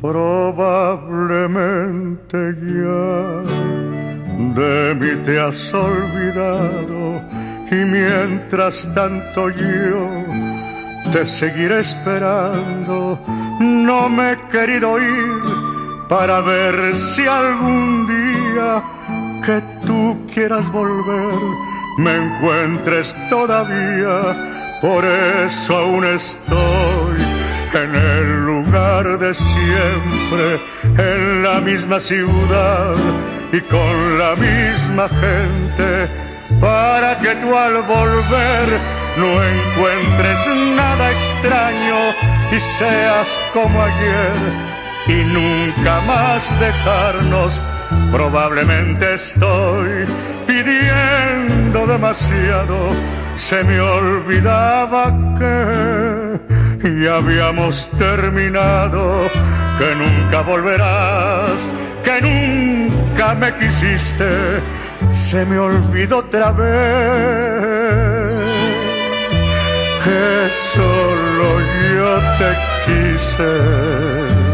Probablemente ya de mí te has olvidado y mientras tanto yo te seguiré esperando. No me he querido ir para ver si algún día que tú quieras volver me encuentres todavía. Por eso aún estoy en el de siempre, en la misma ciudad y con la misma gente, para que tú al volver no encuentres nada extraño y seas como ayer y nunca más dejarnos. Probablemente estoy pidiendo demasiado, se me olvidaba que ya habíamos terminado, que nunca volverás, que nunca me quisiste, se me olvidó otra vez que solo yo te quise.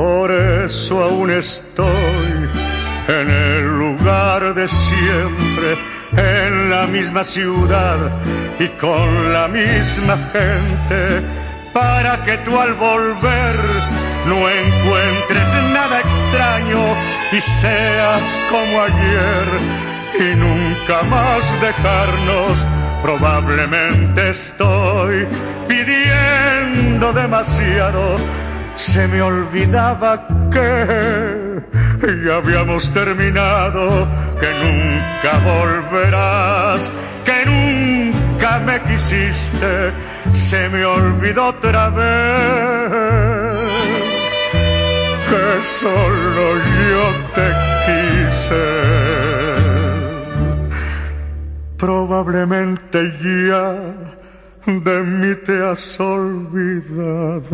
Por eso aún estoy en el lugar de siempre, en la misma ciudad y con la misma gente, para que tú al volver no encuentres nada extraño y seas como ayer y nunca más dejarnos. Probablemente estoy pidiendo demasiado se me olvidaba que ya habíamos terminado, que nunca volverás, que nunca me quisiste, se me olvidó otra vez, que solo yo te quise. Probablemente ya de mí te has olvidado.